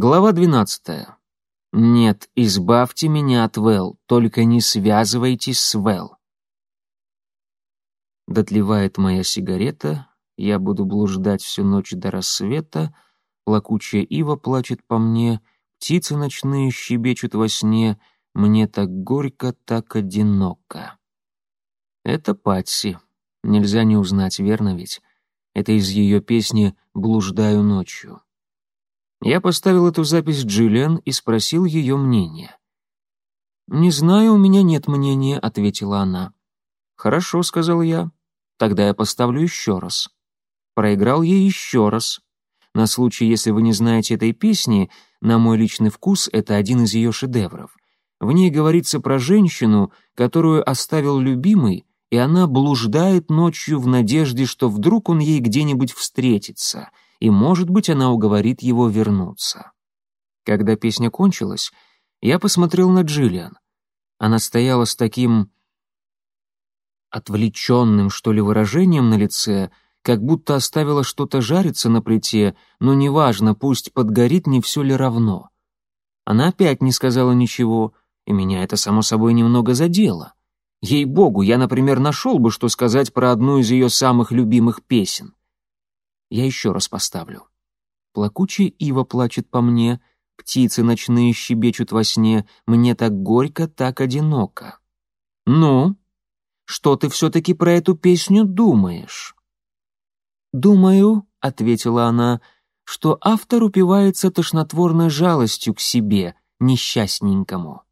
Глава двенадцатая. Нет, избавьте меня от Вэл, только не связывайтесь с Вэл. Дотлевает моя сигарета, я буду блуждать всю ночь до рассвета, плакучая ива плачет по мне, птицы ночные щебечут во сне, мне так горько, так одиноко. Это Патси. Нельзя не узнать, верно ведь? Это из ее песни «Блуждаю ночью». Я поставил эту запись Джиллиан и спросил ее мнение. «Не знаю, у меня нет мнения», — ответила она. «Хорошо», — сказал я. «Тогда я поставлю еще раз». Проиграл ей еще раз. На случай, если вы не знаете этой песни, на мой личный вкус это один из ее шедевров. В ней говорится про женщину, которую оставил любимый, и она блуждает ночью в надежде, что вдруг он ей где-нибудь встретится — и, может быть, она уговорит его вернуться. Когда песня кончилась, я посмотрел на Джиллиан. Она стояла с таким отвлеченным, что ли, выражением на лице, как будто оставила что-то жариться на плите, но неважно, пусть подгорит, не все ли равно. Она опять не сказала ничего, и меня это, само собой, немного задело. Ей-богу, я, например, нашел бы, что сказать про одну из ее самых любимых песен. Я еще раз поставлю. Плакучая ива плачет по мне, птицы ночные щебечут во сне, мне так горько, так одиноко. Ну, что ты все-таки про эту песню думаешь? «Думаю», — ответила она, — «что автор упивается тошнотворной жалостью к себе, несчастненькому».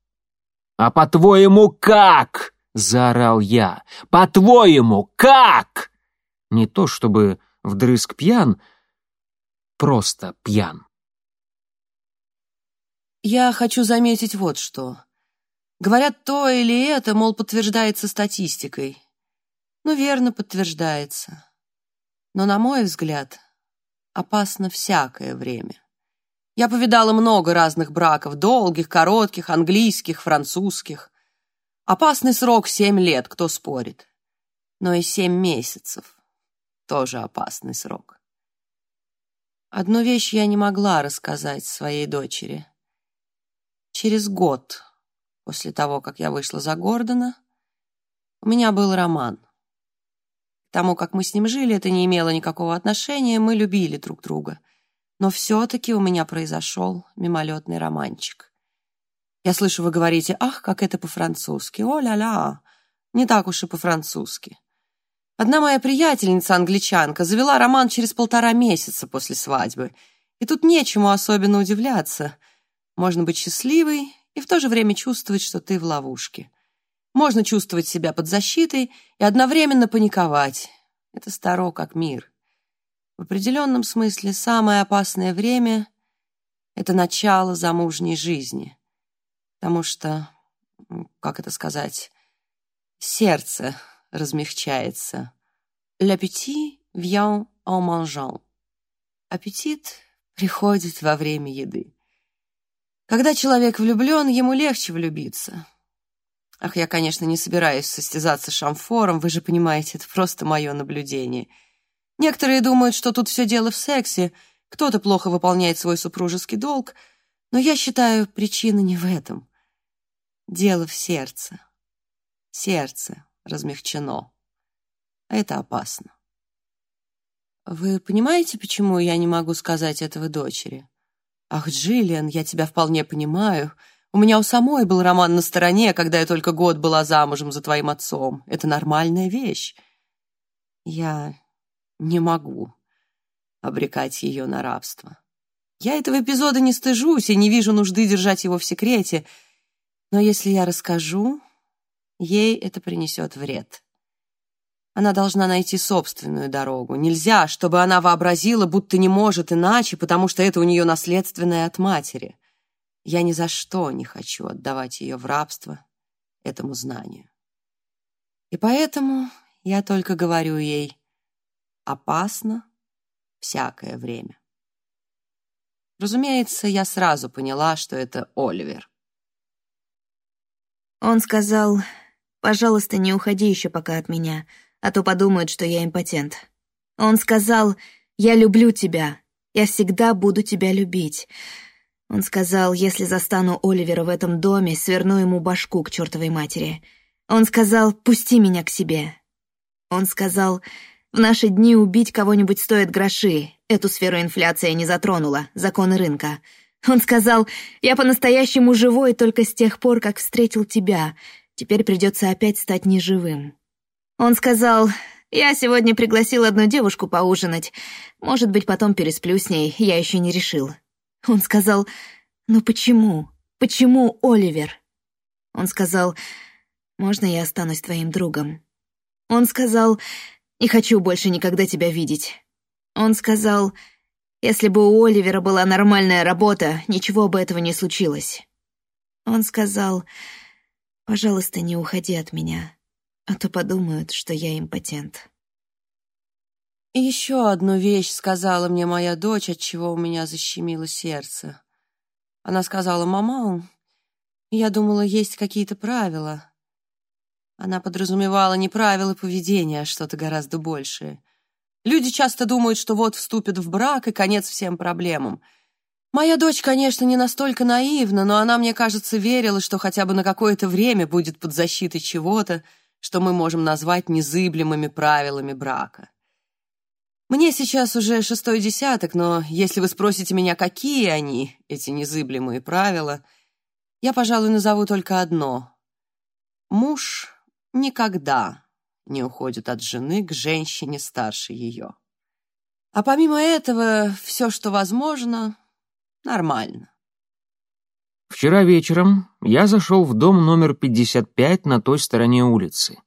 «А по-твоему, как?» — заорал я. «По-твоему, как?» Не то чтобы вдрызг пьян, просто пьян. Я хочу заметить вот что. Говорят, то или это, мол, подтверждается статистикой. Ну, верно, подтверждается. Но, на мой взгляд, опасно всякое время. Я повидала много разных браков, долгих, коротких, английских, французских. Опасный срок — семь лет, кто спорит. Но и семь месяцев тоже опасный срок. Одну вещь я не могла рассказать своей дочери. Через год после того, как я вышла за Гордона, у меня был роман. К тому, как мы с ним жили, это не имело никакого отношения, мы любили друг друга. Но все-таки у меня произошел мимолетный романчик. Я слышу, вы говорите, ах, как это по-французски, о-ля-ля, не так уж и по-французски. Одна моя приятельница, англичанка, завела роман через полтора месяца после свадьбы. И тут нечему особенно удивляться. Можно быть счастливой и в то же время чувствовать, что ты в ловушке. Можно чувствовать себя под защитой и одновременно паниковать. Это старо как мир. В определенном смысле самое опасное время — это начало замужней жизни. Потому что, как это сказать, сердце размягчается. L'appétit vient en mangeant. Аппетит приходит во время еды. Когда человек влюблен, ему легче влюбиться. Ах, я, конечно, не собираюсь состязаться шамфором, вы же понимаете, это просто мое наблюдение. Некоторые думают, что тут все дело в сексе, кто-то плохо выполняет свой супружеский долг, но я считаю, причина не в этом. Дело в сердце. Сердце размягчено. А это опасно. Вы понимаете, почему я не могу сказать этого дочери? Ах, Джиллиан, я тебя вполне понимаю. У меня у самой был роман на стороне, когда я только год была замужем за твоим отцом. Это нормальная вещь. Я не могу обрекать ее на рабство. Я этого эпизода не стыжусь и не вижу нужды держать его в секрете, но если я расскажу, ей это принесет вред. Она должна найти собственную дорогу. Нельзя, чтобы она вообразила, будто не может иначе, потому что это у нее наследственное от матери. Я ни за что не хочу отдавать ее в рабство этому знанию. И поэтому я только говорю ей «опасно всякое время». Разумеется, я сразу поняла, что это Оливер. Он сказал Пожалуйста, не уходи еще пока от меня, а то подумают, что я импотент. Он сказал, я люблю тебя, я всегда буду тебя любить. Он сказал, если застану Оливера в этом доме, сверну ему башку к чертовой матери. Он сказал, пусти меня к себе. Он сказал, в наши дни убить кого-нибудь стоит гроши. Эту сферу инфляция не затронула, законы рынка. Он сказал, я по-настоящему живой только с тех пор, как встретил тебя. Теперь придется опять стать неживым. Он сказал, я сегодня пригласил одну девушку поужинать. Может быть, потом пересплю с ней, я еще не решил. Он сказал, «Ну почему? Почему, Оливер?» Он сказал, «Можно я останусь твоим другом?» Он сказал, «Не хочу больше никогда тебя видеть». Он сказал, «Если бы у Оливера была нормальная работа, ничего бы этого не случилось». Он сказал, «Пожалуйста, не уходи от меня, а то подумают, что я импотент». Еще одну вещь сказала мне моя дочь, от чего у меня защемило сердце. Она сказала, «Мама, я думала, есть какие-то правила». Она подразумевала не правила поведения, а что-то гораздо большее. Люди часто думают, что вот вступят в брак и конец всем проблемам. Моя дочь, конечно, не настолько наивна, но она, мне кажется, верила, что хотя бы на какое-то время будет под защитой чего-то, что мы можем назвать незыблемыми правилами брака. Мне сейчас уже шестой десяток, но если вы спросите меня, какие они, эти незыблемые правила, я, пожалуй, назову только одно. Муж никогда не уходит от жены к женщине старше ее. А помимо этого, все, что возможно, нормально. Вчера вечером я зашел в дом номер 55 на той стороне улицы.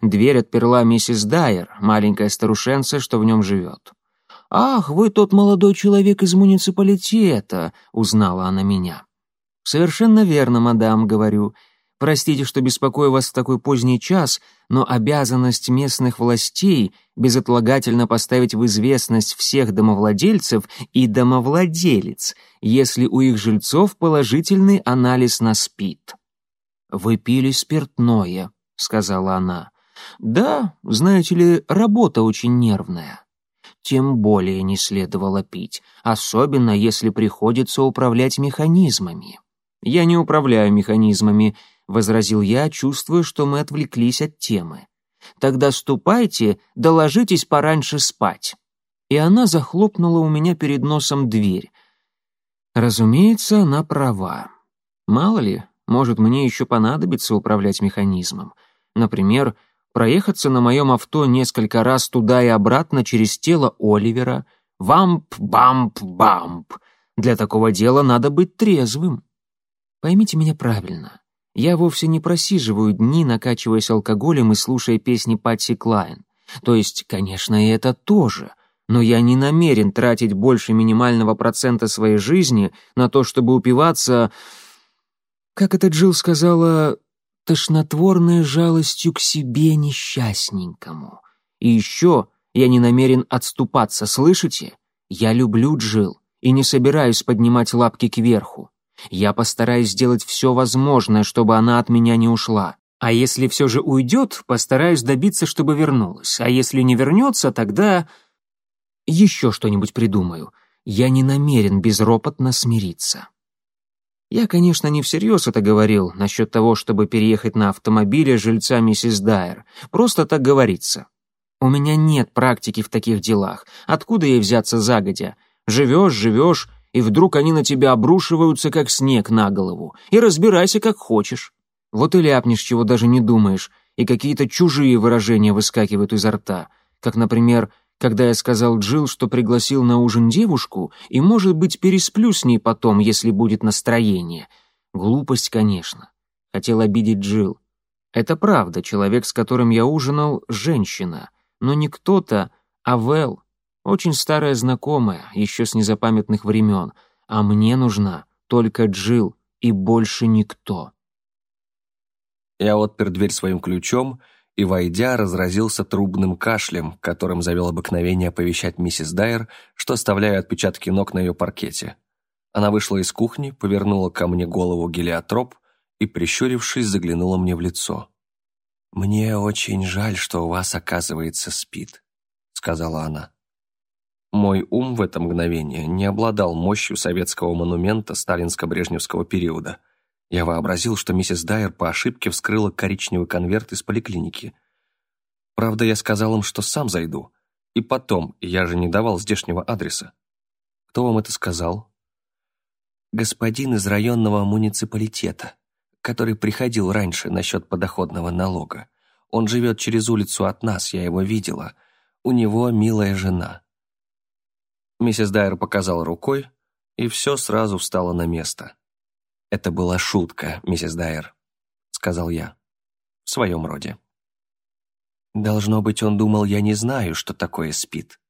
Дверь отперла миссис Дайер, маленькая старушенца, что в нем живет. «Ах, вы тот молодой человек из муниципалитета», — узнала она меня. «Совершенно верно, мадам», — говорю. «Простите, что беспокою вас в такой поздний час, но обязанность местных властей безотлагательно поставить в известность всех домовладельцев и домовладелец, если у их жильцов положительный анализ на СПИД». «Вы пили спиртное», — сказала она. Да, знаете ли, работа очень нервная. Тем более не следовало пить, особенно если приходится управлять механизмами. Я не управляю механизмами, возразил я, чувствуя, что мы отвлеклись от темы. Тогда ступайте, доложитесь пораньше спать. И она захлопнула у меня перед носом дверь. Разумеется, она права. Мало ли, может, мне еще понадобится управлять механизмом. Например, проехаться на моем авто несколько раз туда и обратно через тело Оливера, вамп-бамп-бамп. Для такого дела надо быть трезвым. Поймите меня правильно. Я вовсе не просиживаю дни, накачиваясь алкоголем и слушая песни Патси Клайн. То есть, конечно, и это тоже. Но я не намерен тратить больше минимального процента своей жизни на то, чтобы упиваться... Как это Джилл сказала, тошнотворной жалостью к себе несчастненькому. И еще я не намерен отступаться, слышите? Я люблю Джил и не собираюсь поднимать лапки кверху. Я постараюсь сделать все возможное, чтобы она от меня не ушла. А если все же уйдет, постараюсь добиться, чтобы вернулась. А если не вернется, тогда... Еще что-нибудь придумаю. Я не намерен безропотно смириться. Я, конечно, не всерьез это говорил насчет того, чтобы переехать на автомобиле жильца миссис Дайер. Просто так говорится. У меня нет практики в таких делах. Откуда ей взяться загодя? Живешь, живешь, и вдруг они на тебя обрушиваются, как снег на голову. И разбирайся, как хочешь. Вот и ляпнешь, чего даже не думаешь, и какие-то чужие выражения выскакивают изо рта. Как, например, когда я сказал Джилл, что пригласил на ужин девушку, и, может быть, пересплю с ней потом, если будет настроение. Глупость, конечно. Хотел обидеть Джилл. Это правда, человек, с которым я ужинал, женщина. Но не кто-то, а Вэл. Очень старая знакомая, еще с незапамятных времен. А мне нужна только Джилл и больше никто. Я отпер дверь своим ключом и, войдя, разразился трубным кашлем, которым завел обыкновение оповещать миссис Дайер, что оставляю отпечатки ног на ее паркете. Она вышла из кухни, повернула ко мне голову гелиотроп и, прищурившись, заглянула мне в лицо. «Мне очень жаль, что у вас, оказывается, спит», — сказала она. Мой ум в это мгновение не обладал мощью советского монумента сталинско-брежневского периода. Я вообразил, что миссис Дайер по ошибке вскрыла коричневый конверт из поликлиники. Правда, я сказал им, что сам зайду. И потом, я же не давал здешнего адреса. Кто вам это сказал? Господин из районного муниципалитета, который приходил раньше насчет подоходного налога. Он живет через улицу от нас, я его видела. У него милая жена. Миссис Дайер показала рукой, и все сразу встало на место. «Это была шутка, миссис Дайер», — сказал я. «В своем роде». Должно быть, он думал, я не знаю, что такое спит.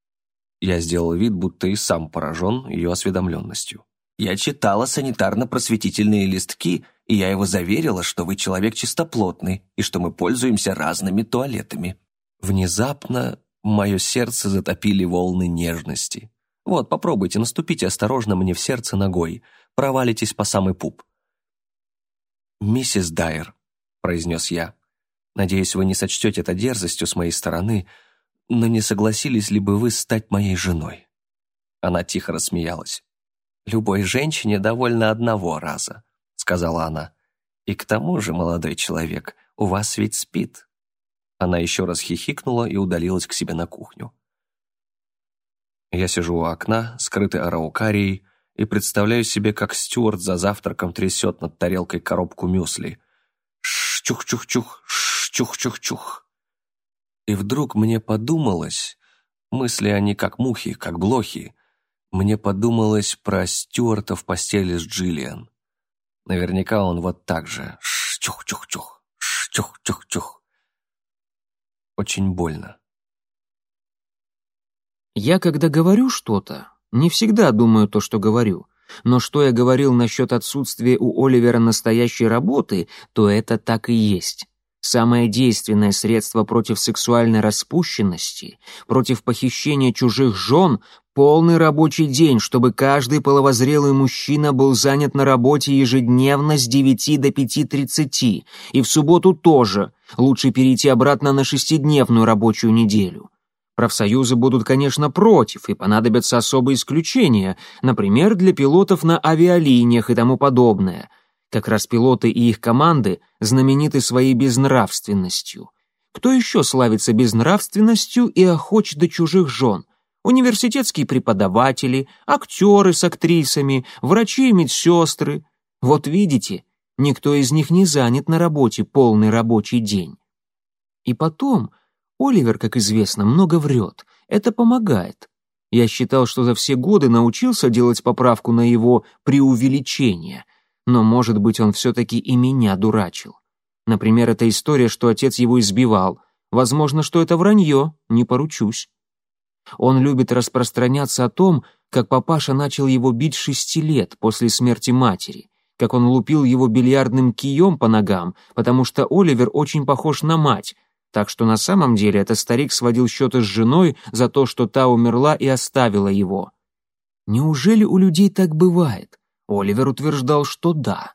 Я сделал вид, будто и сам поражен ее осведомленностью. Я читала санитарно-просветительные листки, и я его заверила, что вы человек чистоплотный и что мы пользуемся разными туалетами. Внезапно мое сердце затопили волны нежности. Вот, попробуйте, наступите осторожно мне в сердце ногой, провалитесь по самый пуп. «Миссис Дайер», — произнес я, — «надеюсь, вы не сочтете это дерзостью с моей стороны, но не согласились ли бы вы стать моей женой?» Она тихо рассмеялась. «Любой женщине довольно одного раза», — сказала она. «И к тому же, молодой человек, у вас ведь спит». Она еще раз хихикнула и удалилась к себе на кухню. Я сижу у окна, скрытый араукарией, и представляю себе, как Стюарт за завтраком трясет над тарелкой коробку мюсли. Чух-чух-чух, чух-чух-чух. И вдруг мне подумалось, мысли они как мухи, как блохи, мне подумалось про Стюарта в постели с Джиллиан. Наверняка он вот так же. Чух-чух-чух, чух-чух-чух. Очень больно. Я, когда говорю что-то, не всегда думаю то, что говорю. Но что я говорил насчет отсутствия у Оливера настоящей работы, то это так и есть. Самое действенное средство против сексуальной распущенности, против похищения чужих жен — полный рабочий день, чтобы каждый половозрелый мужчина был занят на работе ежедневно с 9 до 5.30, и в субботу тоже. Лучше перейти обратно на шестидневную рабочую неделю. Профсоюзы будут, конечно, против, и понадобятся особые исключения, например, для пилотов на авиалиниях и тому подобное. Как раз пилоты и их команды знамениты своей безнравственностью. Кто еще славится безнравственностью и охоч до чужих жен? Университетские преподаватели, актеры с актрисами, врачи и медсестры. Вот видите, никто из них не занят на работе полный рабочий день. И потом Оливер, как известно, много врет. Это помогает. Я считал, что за все годы научился делать поправку на его преувеличение, но, может быть, он все-таки и меня дурачил. Например, эта история, что отец его избивал. Возможно, что это вранье, не поручусь. Он любит распространяться о том, как папаша начал его бить шести лет после смерти матери, как он лупил его бильярдным кием по ногам, потому что Оливер очень похож на мать, так что на самом деле этот старик сводил счеты с женой за то, что та умерла и оставила его. Неужели у людей так бывает? Оливер утверждал, что да.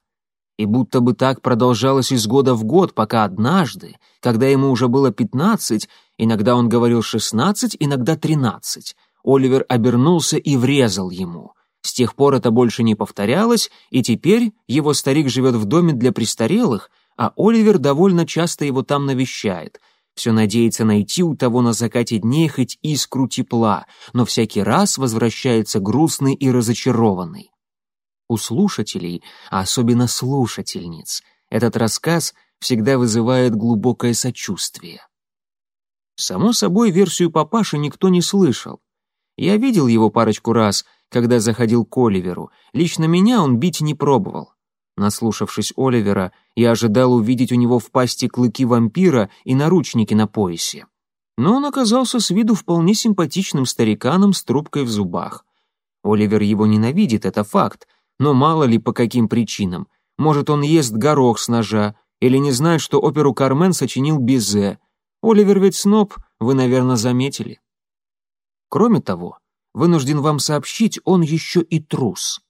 И будто бы так продолжалось из года в год, пока однажды, когда ему уже было пятнадцать, иногда он говорил шестнадцать, иногда тринадцать, Оливер обернулся и врезал ему. С тех пор это больше не повторялось, и теперь его старик живет в доме для престарелых, а Оливер довольно часто его там навещает. Все надеется найти у того на закате дней хоть искру тепла, но всякий раз возвращается грустный и разочарованный. У слушателей, а особенно слушательниц, этот рассказ всегда вызывает глубокое сочувствие. Само собой, версию папаши никто не слышал. Я видел его парочку раз, когда заходил к Оливеру. Лично меня он бить не пробовал. Наслушавшись Оливера, я ожидал увидеть у него в пасти клыки вампира и наручники на поясе. Но он оказался с виду вполне симпатичным стариканом с трубкой в зубах. Оливер его ненавидит, это факт, но мало ли по каким причинам. Может, он ест горох с ножа, или не знает, что оперу «Кармен» сочинил Бизе. Оливер ведь сноб, вы, наверное, заметили. Кроме того, вынужден вам сообщить, он еще и трус.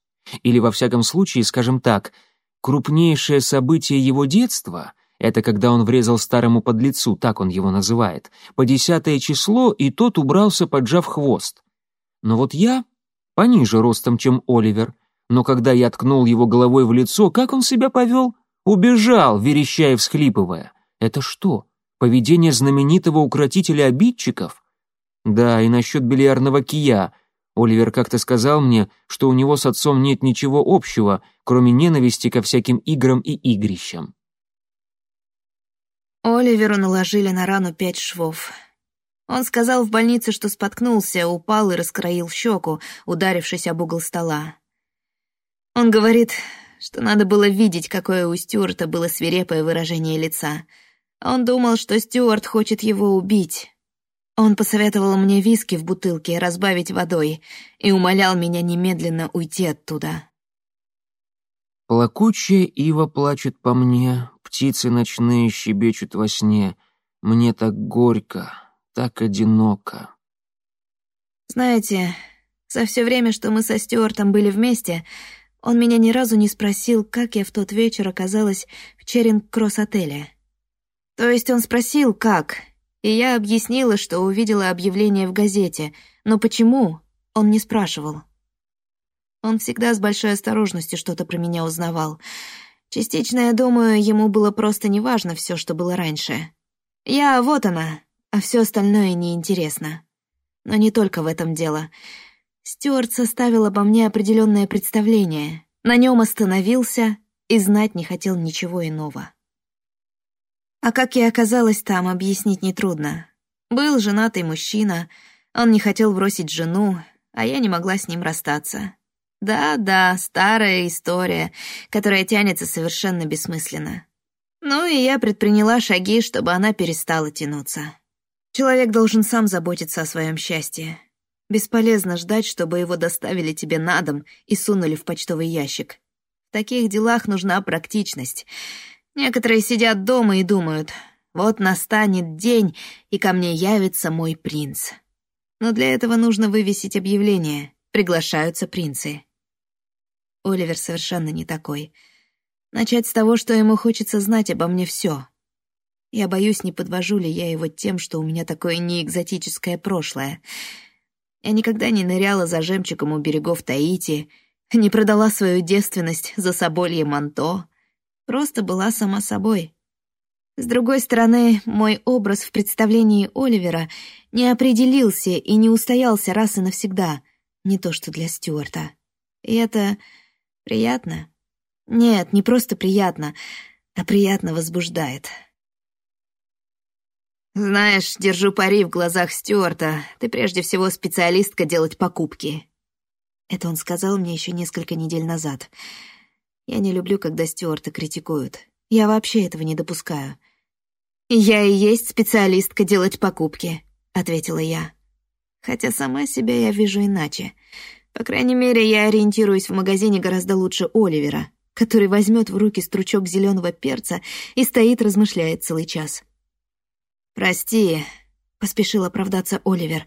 Или, во всяком случае, скажем так, Крупнейшее событие его детства — это когда он врезал старому подлецу, так он его называет, по десятое число, и тот убрался, поджав хвост. Но вот я пониже ростом, чем Оливер. Но когда я ткнул его головой в лицо, как он себя повел? Убежал, верещая и всхлипывая. Это что, поведение знаменитого укротителя обидчиков? Да, и насчет бильярдного кия. Оливер как-то сказал мне, что у него с отцом нет ничего общего, кроме ненависти ко всяким играм и игрищам. Оливеру наложили на рану пять швов. Он сказал в больнице, что споткнулся, упал и раскроил щеку, ударившись об угол стола. Он говорит, что надо было видеть, какое у Стюарта было свирепое выражение лица. Он думал, что Стюарт хочет его убить. Он посоветовал мне виски в бутылке разбавить водой и умолял меня немедленно уйти оттуда. Плакучая ива плачет по мне, птицы ночные щебечут во сне. Мне так горько, так одиноко. Знаете, за все время, что мы со Стюартом были вместе, он меня ни разу не спросил, как я в тот вечер оказалась в Черинг-Кросс-отеле. То есть он спросил, как, и я объяснила, что увидела объявление в газете, но почему, он не спрашивал. Он всегда с большой осторожностью что-то про меня узнавал. Частично, я думаю, ему было просто неважно все, что было раньше. Я вот она, а все остальное неинтересно. Но не только в этом дело. Стюарт составил обо мне определенное представление, на нем остановился и знать не хотел ничего иного. А как я оказалась там, объяснить нетрудно. Был женатый мужчина, он не хотел бросить жену, а я не могла с ним расстаться. Да-да, старая история, которая тянется совершенно бессмысленно. Ну и я предприняла шаги, чтобы она перестала тянуться. Человек должен сам заботиться о своем счастье. Бесполезно ждать, чтобы его доставили тебе на дом и сунули в почтовый ящик. В таких делах нужна практичность. Некоторые сидят дома и думают, вот настанет день, и ко мне явится мой принц. Но для этого нужно вывесить объявление «Приглашаются принцы». Оливер совершенно не такой. Начать с того, что ему хочется знать обо мне все. Я боюсь, не подвожу ли я его тем, что у меня такое неэкзотическое прошлое. Я никогда не ныряла за жемчугом у берегов Таити, не продала свою девственность за соболье манто, просто была сама собой. С другой стороны, мой образ в представлении Оливера не определился и не устоялся раз и навсегда, не то что для Стюарта. И это приятно. Нет, не просто приятно, а приятно возбуждает. «Знаешь, держу пари в глазах Стюарта. Ты прежде всего специалистка делать покупки». Это он сказал мне еще несколько недель назад. Я не люблю, когда Стюарта критикуют. Я вообще этого не допускаю. «Я и есть специалистка делать покупки», — ответила я. Хотя сама себя я вижу иначе. По крайней мере, я ориентируюсь в магазине гораздо лучше Оливера, который возьмет в руки стручок зеленого перца и стоит, размышляет целый час. «Прости», — поспешил оправдаться Оливер.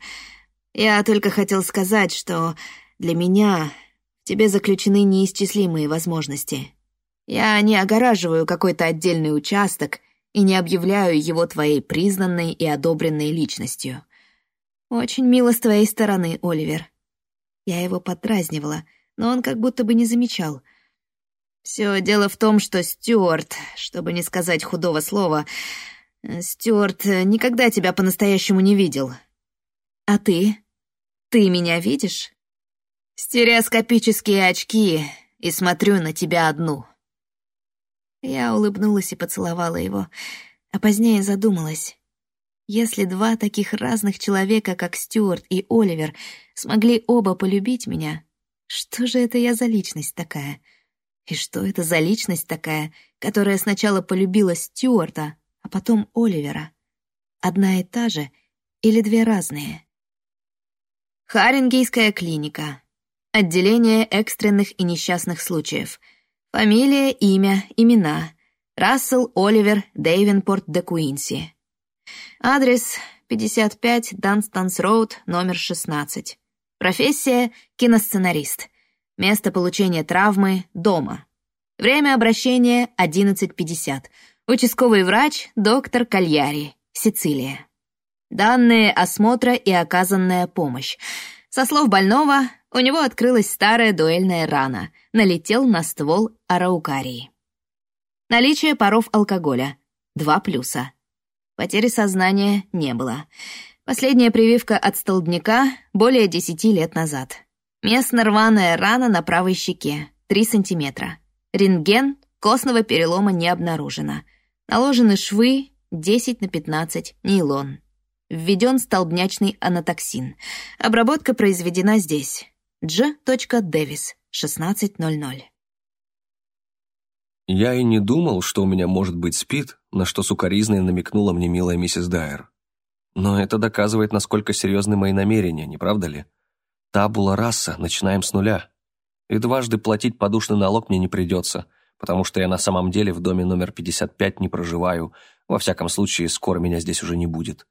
«Я только хотел сказать, что для меня тебе заключены неисчислимые возможности. Я не огораживаю какой-то отдельный участок и не объявляю его твоей признанной и одобренной личностью. Очень мило с твоей стороны, Оливер». Я его подразнивала, но он как будто бы не замечал. Все дело в том, что Стюарт, чтобы не сказать худого слова, Стюарт никогда тебя по-настоящему не видел. А ты? Ты меня видишь? Стереоскопические очки, и смотрю на тебя одну. Я улыбнулась и поцеловала его, а позднее задумалась. Если два таких разных человека, как Стюарт и Оливер, смогли оба полюбить меня, что же это я за личность такая? И что это за личность такая, которая сначала полюбила Стюарта, а потом Оливера. Одна и та же или две разные? Харингейская клиника. Отделение экстренных и несчастных случаев. Фамилия, имя, имена. Рассел Оливер Дейвенпорт де Куинси. Адрес 55 Данстанс Роуд, номер 16. Профессия — киносценарист. Место получения травмы — дома. Время обращения — 11.50. Участковый врач — доктор Кальяри, Сицилия. Данные осмотра и оказанная помощь. Со слов больного, у него открылась старая дуэльная рана. Налетел на ствол араукарии. Наличие паров алкоголя. Два плюса. Потери сознания не было. Последняя прививка от столбняка более десяти лет назад. Местно рваная рана на правой щеке. три сантиметра. Рентген костного перелома не обнаружено. Наложены швы 10 на 15, нейлон. Введен столбнячный анатоксин. Обработка произведена здесь. Дж. Дэвис, 16.00. Я и не думал, что у меня может быть спид, на что сукоризной намекнула мне милая миссис Дайер. Но это доказывает, насколько серьезны мои намерения, не правда ли? Табула раса, начинаем с нуля. И дважды платить подушный налог мне не придется, потому что я на самом деле в доме номер 55 не проживаю, во всяком случае, скоро меня здесь уже не будет.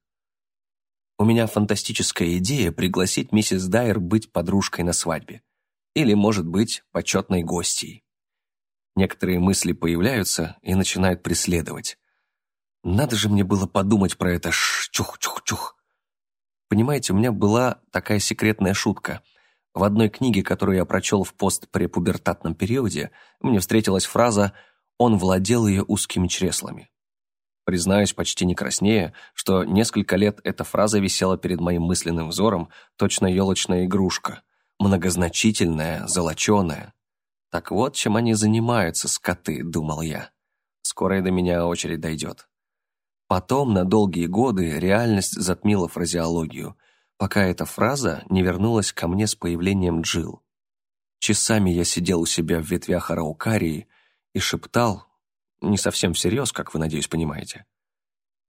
У меня фантастическая идея пригласить миссис Дайер быть подружкой на свадьбе. Или, может быть, почетной гостьей. Некоторые мысли появляются и начинают преследовать. Надо же мне было подумать про это чух-чух-чух. Понимаете, у меня была такая секретная шутка. В одной книге, которую я прочел в постпрепубертатном периоде, мне встретилась фраза «Он владел ее узкими чреслами». Признаюсь, почти не краснее, что несколько лет эта фраза висела перед моим мысленным взором, точно елочная игрушка. Многозначительная, золоченая. Так вот, чем они занимаются, скоты, думал я. Скоро и до меня очередь дойдет. Потом, на долгие годы, реальность затмила фразеологию, пока эта фраза не вернулась ко мне с появлением Джил. Часами я сидел у себя в ветвях араукарии и шептал, не совсем всерьез, как вы, надеюсь, понимаете.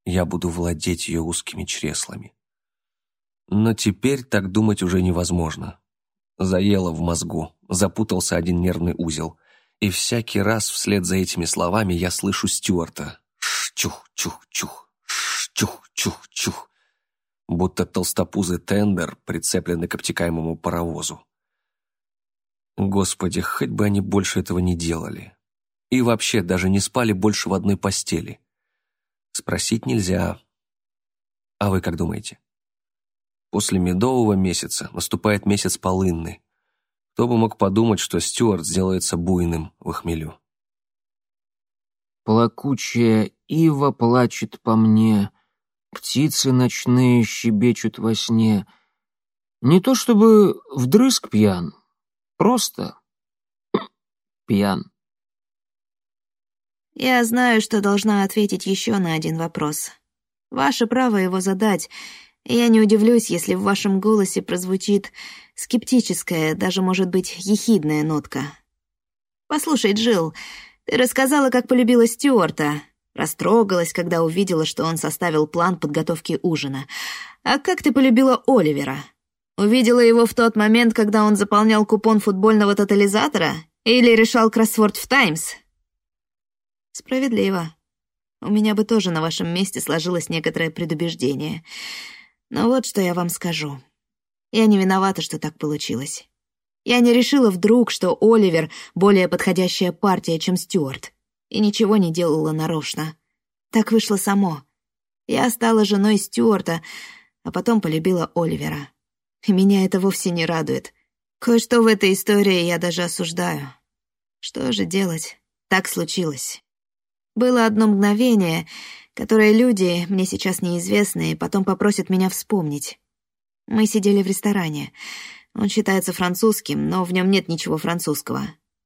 Я буду владеть ее узкими чреслами. Но теперь так думать уже невозможно. Заело в мозгу, запутался один нервный узел. И всякий раз вслед за этими словами я слышу Стюарта. Чух-чух-чух, чух-чух-чух. Будто толстопузый тендер, прицепленный к обтекаемому паровозу. Господи, хоть бы они больше этого не делали. И вообще даже не спали больше в одной постели. Спросить нельзя. А вы как думаете? После медового месяца наступает месяц полынный. Кто бы мог подумать, что Стюарт сделается буйным в хмелю. Плакучая ива плачет по мне, птицы ночные щебечут во сне. Не то чтобы вдрызг пьян, просто пьян. Я знаю, что должна ответить еще на один вопрос. Ваше право его задать, я не удивлюсь, если в вашем голосе прозвучит скептическая, даже, может быть, ехидная нотка. Послушай, Джилл, ты рассказала, как полюбила Стюарта, растрогалась, когда увидела, что он составил план подготовки ужина. А как ты полюбила Оливера? Увидела его в тот момент, когда он заполнял купон футбольного тотализатора? Или решал кроссворд в «Таймс»? Справедливо. У меня бы тоже на вашем месте сложилось некоторое предубеждение. Но вот что я вам скажу. Я не виновата, что так получилось. Я не решила вдруг, что Оливер — более подходящая партия, чем Стюарт. И ничего не делала нарочно. Так вышло само. Я стала женой Стюарта, а потом полюбила Оливера. И меня это вовсе не радует. Кое-что в этой истории я даже осуждаю. Что же делать? Так случилось. Было одно мгновение, которое люди, мне сейчас неизвестные, потом попросят меня вспомнить. Мы сидели в ресторане. Он считается французским, но в нем нет ничего французского.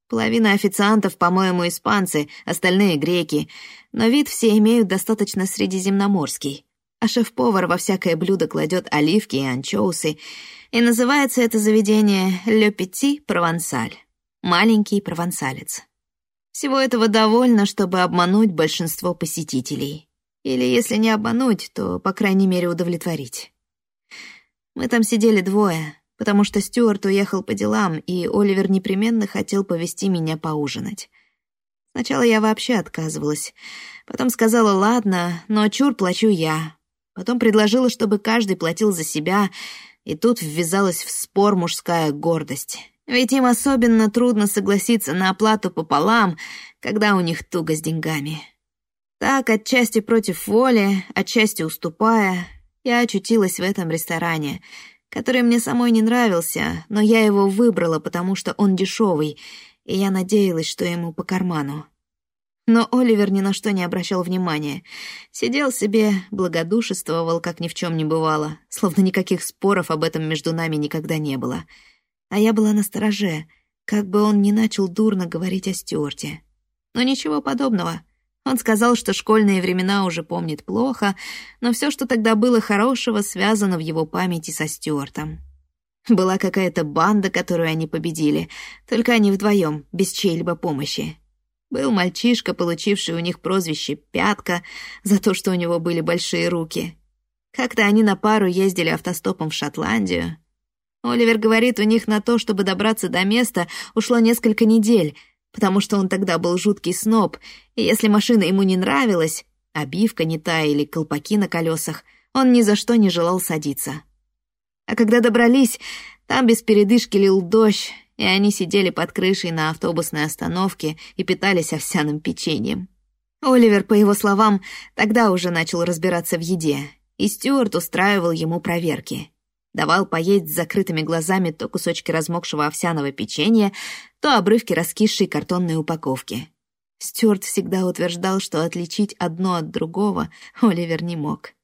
Половина официантов, по-моему, испанцы, остальные — греки, но вид все имеют достаточно средиземноморский. А шеф-повар во всякое блюдо кладет оливки и анчоусы, и называется это заведение «Le Petit Провансаль» — «Маленький провансалец». Всего этого довольно, чтобы обмануть большинство посетителей. Или если не обмануть, то, по крайней мере, удовлетворить. Мы там сидели двое, потому что Стюарт уехал по делам, и Оливер непременно хотел повести меня поужинать. Сначала я вообще отказывалась. Потом сказала «ладно, но чур плачу я». Потом предложила, чтобы каждый платил за себя, и тут ввязалась в спор мужская гордость. Ведь им особенно трудно согласиться на оплату пополам, когда у них туго с деньгами. Так, отчасти против воли, отчасти уступая, я очутилась в этом ресторане, который мне самой не нравился, но я его выбрала, потому что он дешевый, и я надеялась, что ему по карману. Но Оливер ни на что не обращал внимания. Сидел себе, благодушествовал, как ни в чем не бывало, словно никаких споров об этом между нами никогда не было. А я была настороже, как бы он не начал дурно говорить о Стюарте. Но ничего подобного. Он сказал, что школьные времена уже помнит плохо, но все, что тогда было хорошего, связано в его памяти со Стюартом. Была какая-то банда, которую они победили, только они вдвоем, без чьей-либо помощи. Был мальчишка, получивший у них прозвище «Пятка» за то, что у него были большие руки. Как-то они на пару ездили автостопом в Шотландию. Оливер говорит, у них на то, чтобы добраться до места, ушло несколько недель, потому что он тогда был жуткий сноб, и если машина ему не нравилась, обивка не та или колпаки на колесах, он ни за что не желал садиться. А когда добрались, там без передышки лил дождь, и они сидели под крышей на автобусной остановке и питались овсяным печеньем. Оливер, по его словам, тогда уже начал разбираться в еде, и Стюарт устраивал ему проверки. Давал поесть с закрытыми глазами то кусочки размокшего овсяного печенья, то обрывки раскисшей картонной упаковки. Стюарт всегда утверждал, что отличить одно от другого Оливер не мог.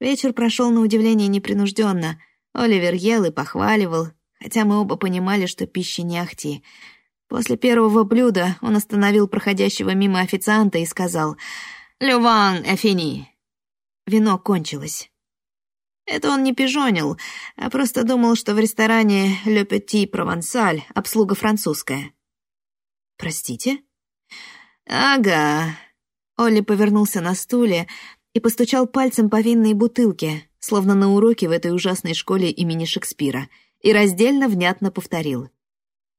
Вечер прошел на удивление непринужденно. Оливер ел и похваливал, хотя мы оба понимали, что пища не ахти. После первого блюда он остановил проходящего мимо официанта и сказал «Люван эфини». Вино кончилось. Это он не пижонил, а просто думал, что в ресторане «Le Petit Provençal» обслуга французская. «Простите?» «Ага». Олли повернулся на стуле и постучал пальцем по винной бутылке, словно на уроке в этой ужасной школе имени Шекспира — и раздельно внятно повторил.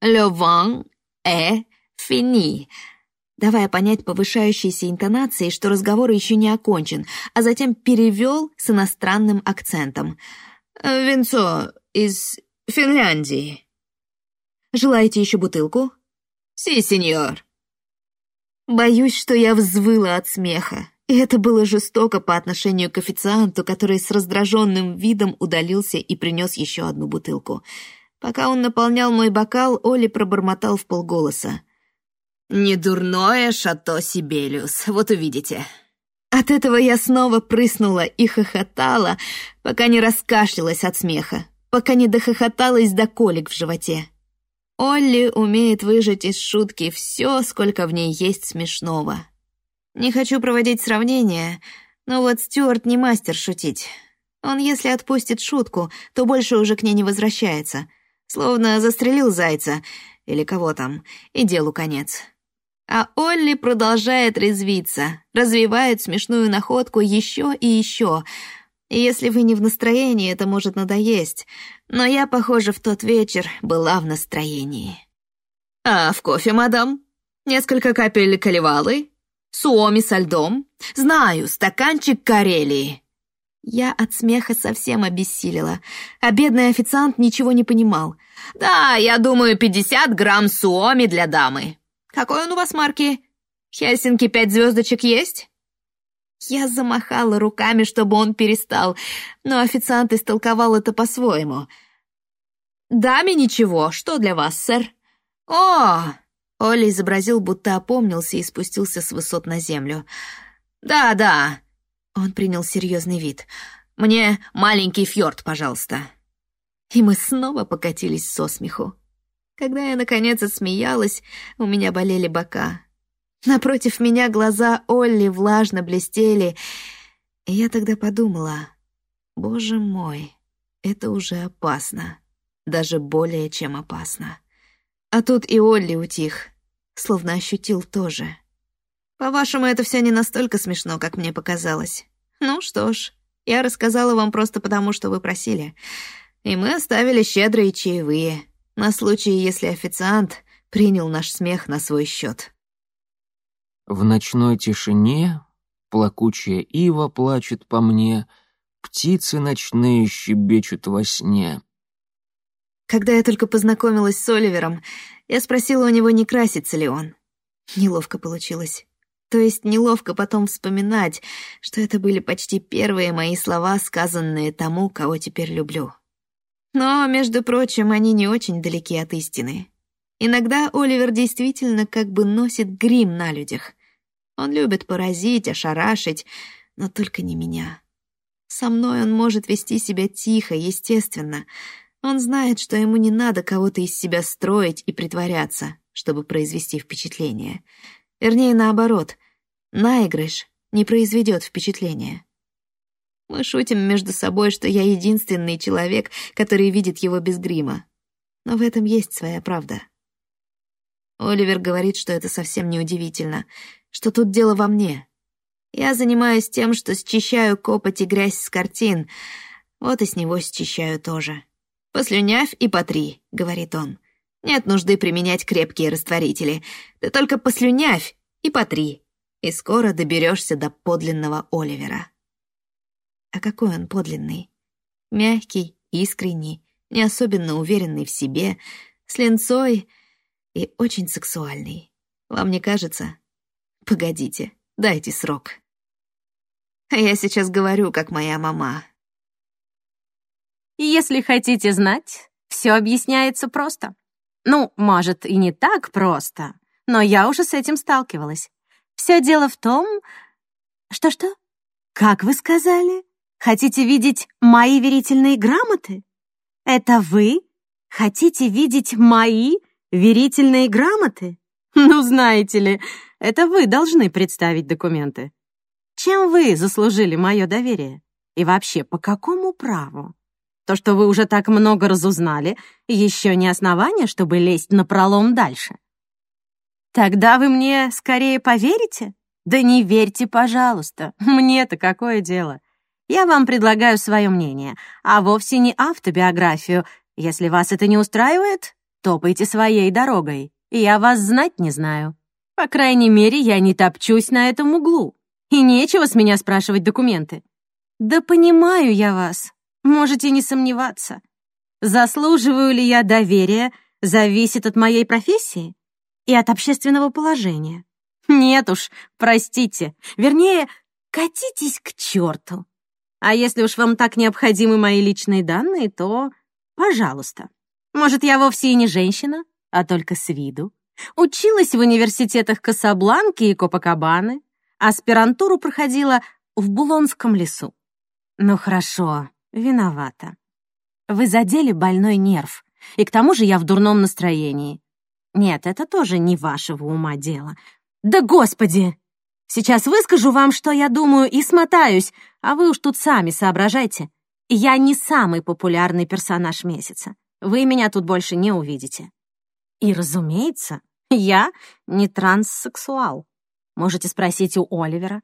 «Le vin est fini», давая понять повышающейся интонацией, что разговор еще не окончен, а затем перевел с иностранным акцентом. «Винцо из Финляндии». «Желаете еще бутылку?» «Си, сеньор». Боюсь, что я взвыла от смеха. И это было жестоко по отношению к официанту, который с раздраженным видом удалился и принес еще одну бутылку. Пока он наполнял мой бокал, Оли пробормотал в полголоса. «Недурное шато Сибелиус, вот увидите». От этого я снова прыснула и хохотала, пока не раскашлялась от смеха, пока не дохохоталась до колик в животе. Олли умеет выжать из шутки все, сколько в ней есть смешного. Не хочу проводить сравнения, но вот Стюарт не мастер шутить. Он, если отпустит шутку, то больше уже к ней не возвращается. Словно застрелил зайца, или кого там, и делу конец. А Олли продолжает резвиться, развивает смешную находку еще и еще. Если вы не в настроении, это может надоесть. Но я, похоже, в тот вечер была в настроении. «А в кофе, мадам? Несколько капель каливалы?» Суоми со льдом? Знаю, стаканчик Карелии». Я от смеха совсем обессилила, а бедный официант ничего не понимал. «Да, я думаю, пятьдесят грамм суоми для дамы. Какой он у вас марки? Хельсинки пять звездочек есть?» Я замахала руками, чтобы он перестал, но официант истолковал это по-своему. «Даме ничего, что для вас, сэр?» «О, Оля изобразил, будто опомнился и спустился с высот на землю. «Да, да». Он принял серьезный вид. «Мне маленький фьорд, пожалуйста». И мы снова покатились со смеху. Когда я, наконец, отсмеялась, у меня болели бока. Напротив меня глаза Олли влажно блестели, и я тогда подумала, «Боже мой, это уже опасно, даже более чем опасно». А тут и Олли утих, словно ощутил тоже. По-вашему, это все не настолько смешно, как мне показалось. Ну что ж, я рассказала вам просто потому, что вы просили. И мы оставили щедрые чаевые, на случай, если официант принял наш смех на свой счет. В ночной тишине плакучая ива плачет по мне, птицы ночные щебечут во сне. Когда я только познакомилась с Оливером, я спросила у него, не красится ли он. Неловко получилось. То есть неловко потом вспоминать, что это были почти первые мои слова, сказанные тому, кого теперь люблю. Но, между прочим, они не очень далеки от истины. Иногда Оливер действительно как бы носит грим на людях. Он любит поразить, ошарашить, но только не меня. Со мной он может вести себя тихо, естественно. Он знает, что ему не надо кого-то из себя строить и притворяться, чтобы произвести впечатление. Вернее, наоборот, наигрыш не произведет впечатления. Мы шутим между собой, что я единственный человек, который видит его без грима. Но в этом есть своя правда. Оливер говорит, что это совсем не удивительно, что тут дело во мне. Я занимаюсь тем, что счищаю копоть и грязь с картин, вот и с него счищаю тоже. «Послюнявь и потри», — говорит он. «Нет нужды применять крепкие растворители. Ты только послюнявь и потри, и скоро доберешься до подлинного Оливера». А какой он подлинный? Мягкий, искренний, не особенно уверенный в себе, с линцой и очень сексуальный. Вам не кажется? Погодите, дайте срок. А я сейчас говорю, как моя мама. Если хотите знать, все объясняется просто. Ну, может, и не так просто, но я уже с этим сталкивалась. Все дело в том... Что-что? Как вы сказали? Хотите видеть мои верительные грамоты? Это вы хотите видеть мои верительные грамоты? Ну, знаете ли, это вы должны представить документы. Чем вы заслужили мое доверие? И вообще, по какому праву? То, что вы уже так много разузнали, еще не основание, чтобы лезть на пролом дальше. Тогда вы мне скорее поверите? Да не верьте, пожалуйста. Мне-то какое дело? Я вам предлагаю свое мнение, а вовсе не автобиографию. Если вас это не устраивает, топайте своей дорогой. Я вас знать не знаю. По крайней мере, я не топчусь на этом углу. И нечего с меня спрашивать документы. Да понимаю я вас. Можете не сомневаться. Заслуживаю ли я доверия, зависит от моей профессии и от общественного положения. Нет уж, простите. Вернее, катитесь к черту. А если уж вам так необходимы мои личные данные, то пожалуйста. Может, я вовсе и не женщина, а только с виду. Училась в университетах Касабланки и Копакабаны, аспирантуру проходила в Булонском лесу. Ну хорошо, виновата. Вы задели больной нерв, и к тому же я в дурном настроении. Нет, это тоже не вашего ума дело. Да господи! Сейчас выскажу вам, что я думаю, и смотаюсь, а вы уж тут сами соображайте. Я не самый популярный персонаж месяца. Вы меня тут больше не увидите. И, разумеется, я не транссексуал. Можете спросить у Оливера.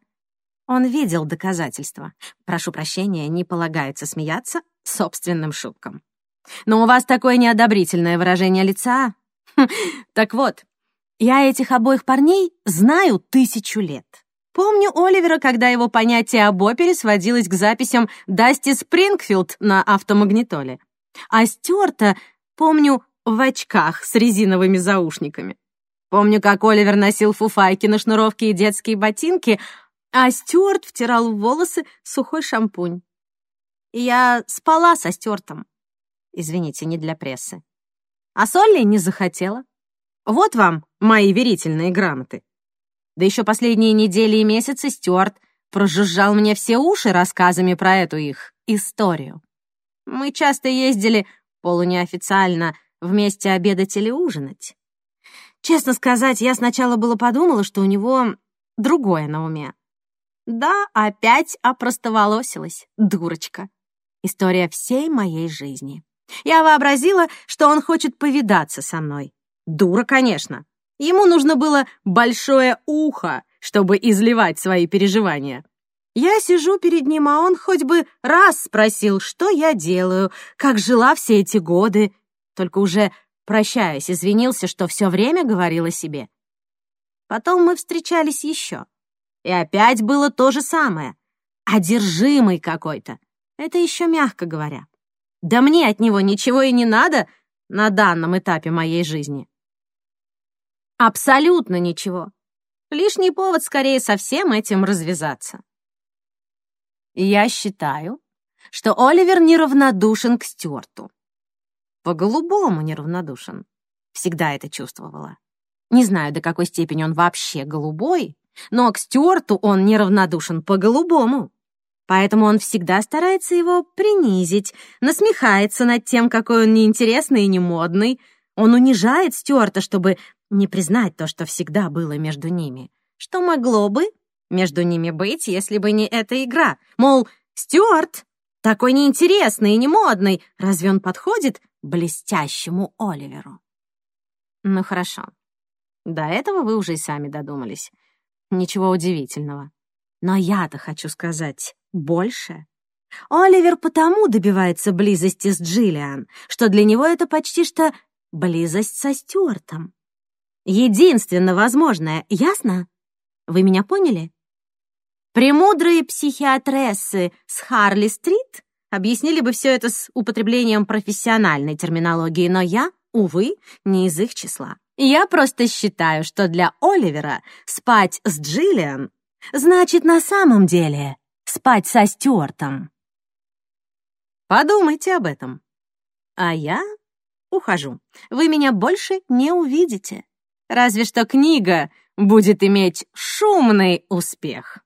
Он видел доказательства. Прошу прощения, не полагается смеяться собственным шуткам. Но у вас такое неодобрительное выражение лица. Так вот, я этих обоих парней знаю тысячу лет. Помню Оливера, когда его понятие об опере сводилось к записям Дасти Спрингфилд на автомагнитоле. А Стюарта помню в очках с резиновыми заушниками. Помню, как Оливер носил фуфайки на шнуровке и детские ботинки, а Стюарт втирал в волосы сухой шампунь. Я спала со Стюартом. Извините, не для прессы. А Солли не захотела. Вот вам мои верительные грамоты. Да еще последние недели и месяцы Стюарт прожужжал мне все уши рассказами про эту их историю. Мы часто ездили, полунеофициально, вместе обедать или ужинать. Честно сказать, я сначала было подумала, что у него другое на уме. Да, опять опростоволосилась, дурочка. История всей моей жизни. Я вообразила, что он хочет повидаться со мной. Дура, конечно. Ему нужно было большое ухо, чтобы изливать свои переживания. Я сижу перед ним, а он хоть бы раз спросил, что я делаю, как жила все эти годы, только уже, прощаясь, извинился, что все время говорил о себе. Потом мы встречались еще. И опять было то же самое. Одержимый какой-то. Это еще мягко говоря. Да мне от него ничего и не надо на данном этапе моей жизни. Абсолютно ничего. Лишний повод скорее со всем этим развязаться. Я считаю, что Оливер неравнодушен к Стюарту. по-голубому неравнодушен. Всегда это чувствовала. Не знаю, до какой степени он вообще голубой, но к Стюарту он неравнодушен по-голубому. Поэтому он всегда старается его принизить, насмехается над тем, какой он неинтересный и немодный. Он унижает Стюарта, чтобы не признать то, что всегда было между ними. Что могло бы между ними быть, если бы не эта игра? Мол, Стюарт такой неинтересный и немодный, разве он подходит блестящему Оливеру? Ну хорошо. До этого вы уже и сами додумались. Ничего удивительного. Но я-то хочу сказать больше. Оливер потому добивается близости с Джиллиан, что для него это почти что близость со Стюартом. Единственно возможное, ясно? Вы меня поняли? Премудрые психиатрессы с Харли-стрит объяснили бы все это с употреблением профессиональной терминологии, но я, увы, не из их числа. Я просто считаю, что для Оливера спать с Джиллиан значит на самом деле спать со Стюартом. Подумайте об этом. А я ухожу. Вы меня больше не увидите. Разве что книга будет иметь шумный успех.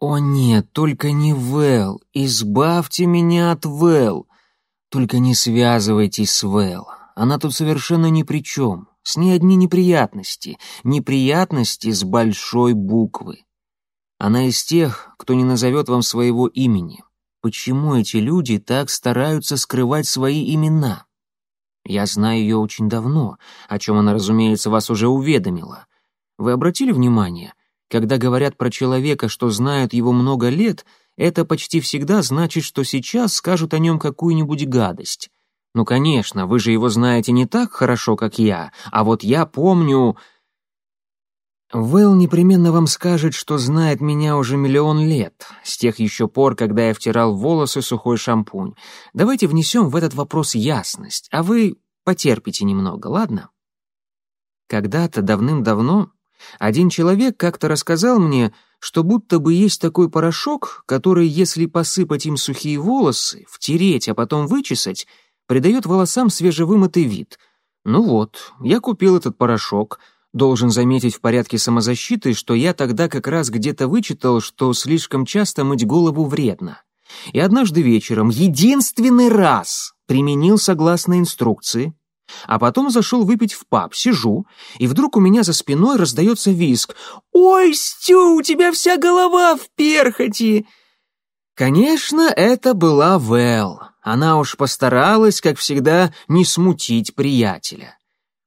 «О нет, только не Вэл! Избавьте меня от Вэл! Только не связывайтесь с Вэл. Она тут совершенно ни при чем. С ней одни неприятности. Неприятности с большой буквы. Она из тех, кто не назовет вам своего имени. Почему эти люди так стараются скрывать свои имена? Я знаю ее очень давно, о чем она, разумеется, вас уже уведомила. Вы обратили внимание, когда говорят про человека, что знают его много лет, это почти всегда значит, что сейчас скажут о нем какую-нибудь гадость. Ну, конечно, вы же его знаете не так хорошо, как я, а вот я помню... Вэл непременно вам скажет, что знает меня уже миллион лет, с тех еще пор, когда я втирал волосы сухой шампунь. Давайте внесем в этот вопрос ясность, а вы потерпите немного, ладно? Когда-то давным-давно один человек как-то рассказал мне, что будто бы есть такой порошок, который, если посыпать им сухие волосы, втереть, а потом вычесать, придает волосам свежевымытый вид. Ну вот, я купил этот порошок. Должен заметить в порядке самозащиты, что я тогда как раз где-то вычитал, что слишком часто мыть голову вредно. И однажды вечером, единственный раз, применил согласно инструкции, а потом зашел выпить в паб, сижу, и вдруг у меня за спиной раздается виск. «Ой, Стю, у тебя вся голова в перхоти!» Конечно, это была Вэл. Она уж постаралась, как всегда, не смутить приятеля.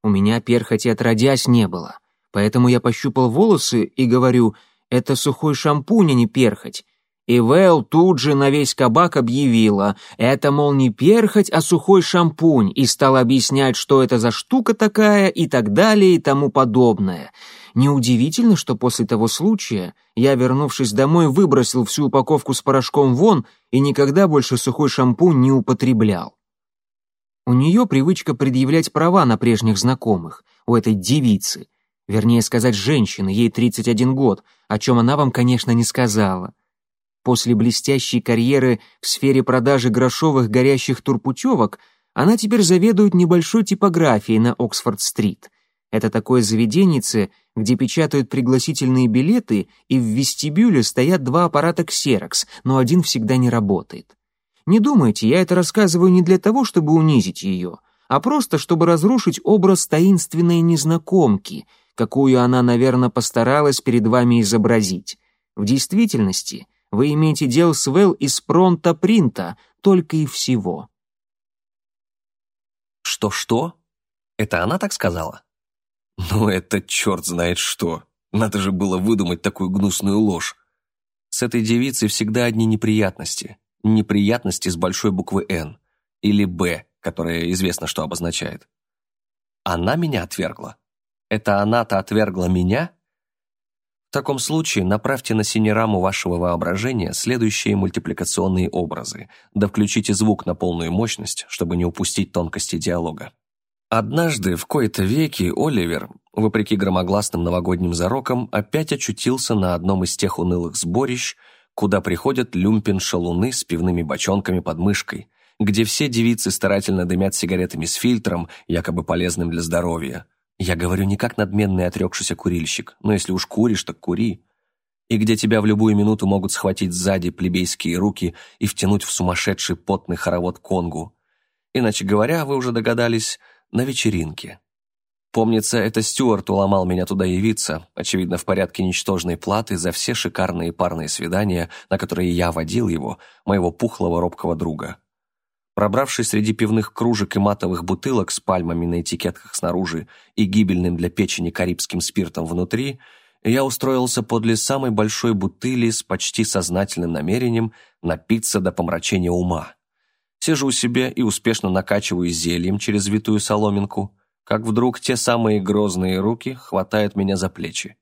У меня перхоти отродясь не было, поэтому я пощупал волосы и говорю, это сухой шампунь, а не перхоть. И Вэл тут же на весь кабак объявила, это, мол, не перхоть, а сухой шампунь, и стала объяснять, что это за штука такая и так далее и тому подобное. Неудивительно, что после того случая я, вернувшись домой, выбросил всю упаковку с порошком вон и никогда больше сухой шампунь не употреблял. У нее привычка предъявлять права на прежних знакомых, у этой девицы. Вернее сказать, женщины, ей 31 год, о чем она вам, конечно, не сказала. После блестящей карьеры в сфере продажи грошовых горящих турпутевок она теперь заведует небольшой типографией на Оксфорд-стрит. Это такое заведенице, где печатают пригласительные билеты, и в вестибюле стоят два аппарата «Ксерокс», но один всегда не работает. Не думайте, я это рассказываю не для того, чтобы унизить ее, а просто чтобы разрушить образ таинственной незнакомки, какую она, наверное, постаралась перед вами изобразить. В действительности вы имеете дело с Вэл из пронта-принта, только и всего». «Что-что? Это она так сказала?» «Ну, это черт знает что. Надо же было выдумать такую гнусную ложь. С этой девицей всегда одни неприятности. Неприятности с большой буквы «Н» или «Б», которая известно, что обозначает. Она меня отвергла. Это она-то отвергла меня?» В таком случае направьте на синераму вашего воображения следующие мультипликационные образы, да включите звук на полную мощность, чтобы не упустить тонкости диалога. Однажды, в кои-то веки, Оливер, вопреки громогласным новогодним зарокам, опять очутился на одном из тех унылых сборищ, куда приходят люмпин-шалуны с пивными бочонками под мышкой, где все девицы старательно дымят сигаретами с фильтром, якобы полезным для здоровья. Я говорю не как надменный отрекшийся курильщик, но если уж куришь, так кури. И где тебя в любую минуту могут схватить сзади плебейские руки и втянуть в сумасшедший потный хоровод конгу. Иначе говоря, вы уже догадались, на вечеринке. Помнится, это Стюарт уломал меня туда явиться, очевидно, в порядке ничтожной платы за все шикарные парные свидания, на которые я водил его, моего пухлого робкого друга. Пробравшись среди пивных кружек и матовых бутылок с пальмами на этикетках снаружи и гибельным для печени карибским спиртом внутри, я устроился подле самой большой бутыли с почти сознательным намерением напиться до помрачения ума. Сижу себе и успешно накачиваю зельем через витую соломинку – как вдруг те самые грозные руки хватают меня за плечи.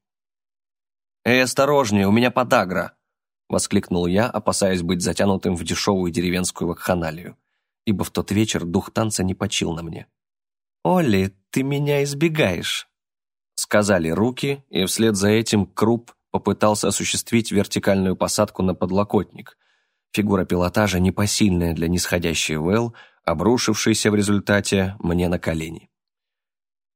«Эй, осторожнее, у меня подагра!» — воскликнул я, опасаясь быть затянутым в дешевую деревенскую вакханалию, ибо в тот вечер дух танца не почил на мне. «Олли, ты меня избегаешь!» — сказали руки, и вслед за этим Круп попытался осуществить вертикальную посадку на подлокотник. Фигура пилотажа непосильная для нисходящей Вэл, обрушившейся в результате мне на колени.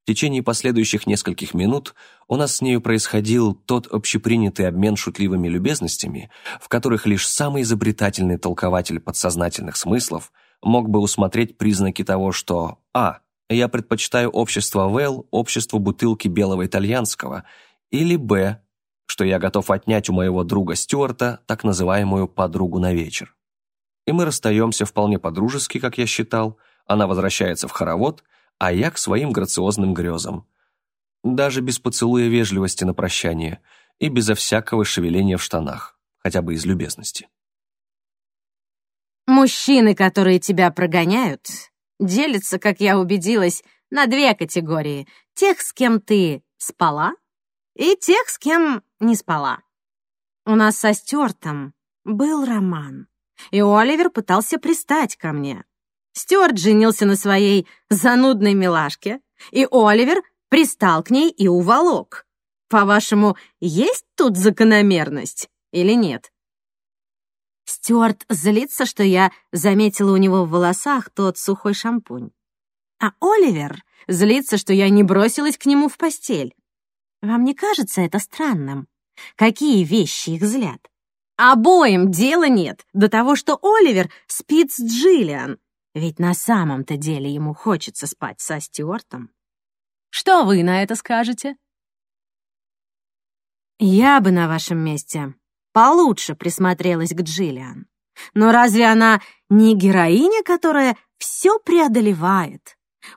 В течение последующих нескольких минут у нас с нею происходил тот общепринятый обмен шутливыми любезностями, в которых лишь самый изобретательный толкователь подсознательных смыслов мог бы усмотреть признаки того, что а. Я предпочитаю общество Вэл обществу бутылки белого итальянского, или б. Что я готов отнять у моего друга Стюарта так называемую подругу на вечер. И мы расстаемся вполне по-дружески, как я считал, она возвращается в хоровод – а я к своим грациозным грезам. Даже без поцелуя вежливости на прощание и безо всякого шевеления в штанах, хотя бы из любезности. Мужчины, которые тебя прогоняют, делятся, как я убедилась, на две категории. Тех, с кем ты спала, и тех, с кем не спала. У нас со Стюартом был роман, и Оливер пытался пристать ко мне. Стюарт женился на своей занудной милашке, и Оливер пристал к ней и уволок. По-вашему, есть тут закономерность или нет? Стюарт злится, что я заметила у него в волосах тот сухой шампунь. А Оливер злится, что я не бросилась к нему в постель. Вам не кажется это странным? Какие вещи их злят? Обоим дела нет до того, что Оливер спит с Джиллиан, ведь на самом-то деле ему хочется спать со Стюартом. Что вы на это скажете? Я бы на вашем месте получше присмотрелась к Джиллиан. Но разве она не героиня, которая все преодолевает?